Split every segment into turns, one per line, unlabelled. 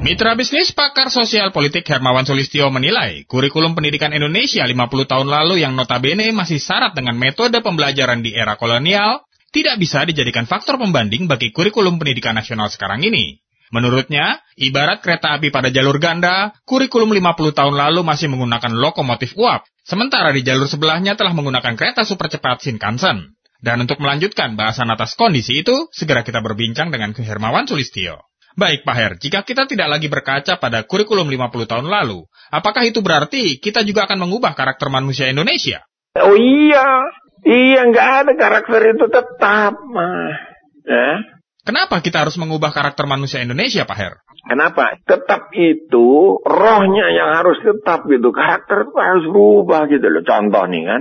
Mitra bisnis pakar sosial politik Hermawan Sulistyo menilai kurikulum pendidikan Indonesia 50 tahun lalu yang notabene masih syarat dengan metode pembelajaran di era kolonial tidak bisa dijadikan faktor pembanding bagi kurikulum pendidikan nasional sekarang ini. Menurutnya, ibarat kereta api pada jalur ganda, kurikulum 50 tahun lalu masih menggunakan lokomotif uap, sementara di jalur sebelahnya telah menggunakan kereta super cepat Shinkansen. Dan untuk melanjutkan bahasan atas kondisi itu, segera kita berbincang dengan Hermawan Sulistyo. Baik Pak Her, jika kita tidak lagi berkaca pada kurikulum 50 tahun lalu, apakah itu berarti kita juga akan mengubah karakter manusia Indonesia?
Oh iya, iya nggak ada karakter itu tetap. Mah. Ya.
Kenapa kita harus mengubah karakter manusia Indonesia Pak Her?
Kenapa? Tetap itu rohnya yang harus tetap gitu. Karakter itu harus berubah gitu loh. Contoh nih kan.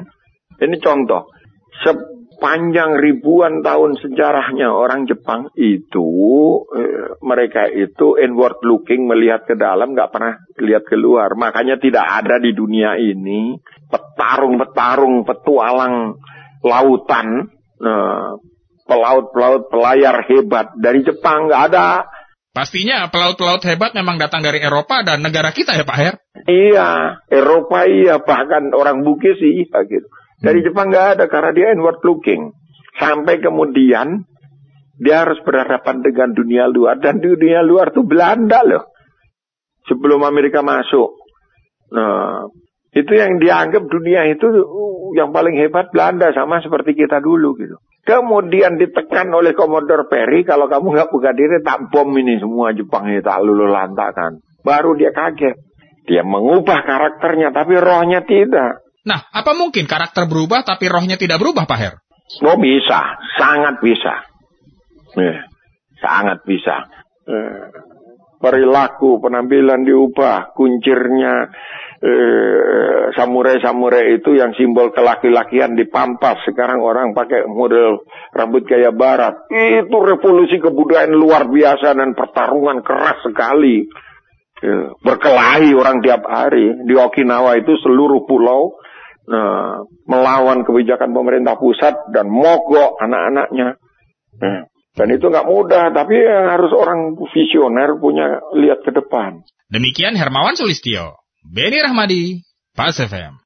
Ini contoh sepanjang ribuan tahun sejarahnya orang Jepang itu eh, mereka itu inward looking melihat ke dalam nggak pernah lihat keluar makanya tidak ada di dunia ini petarung-petarung petualang lautan eh, pelaut-pelaut pelayar hebat dari Jepang nggak ada
Pastinya pelaut-pelaut hebat memang datang dari Eropa dan negara kita ya Pak Her?
Iya, Eropa iya, bahkan orang Bugis iya gitu. Dari Jepang nggak ada karena dia inward looking. Sampai kemudian dia harus berhadapan dengan dunia luar dan dunia luar tuh Belanda loh. Sebelum Amerika masuk. Nah, itu yang dianggap dunia itu yang paling hebat Belanda sama seperti kita dulu gitu. Kemudian ditekan oleh Komodor Perry kalau kamu nggak buka diri tak bom ini semua Jepang ini tak lulu lantakan. Baru dia kaget. Dia mengubah karakternya tapi rohnya tidak.
Nah, apa mungkin karakter berubah tapi rohnya tidak berubah, Pak Her?
Oh bisa, sangat bisa. Eh, sangat bisa. Eh, perilaku, penampilan diubah, kuncirnya eh, samurai-samurai itu yang simbol kelaki-lakian dipampas. Sekarang orang pakai model rambut gaya barat. Itu revolusi kebudayaan luar biasa dan pertarungan keras sekali. Eh, berkelahi orang tiap hari. Di Okinawa itu seluruh pulau Nah, melawan kebijakan pemerintah pusat dan mogok anak-anaknya. Nah, dan itu nggak mudah, tapi harus orang visioner punya lihat ke depan.
Demikian Hermawan Sulistyo, Beni Rahmadi, Pas FM.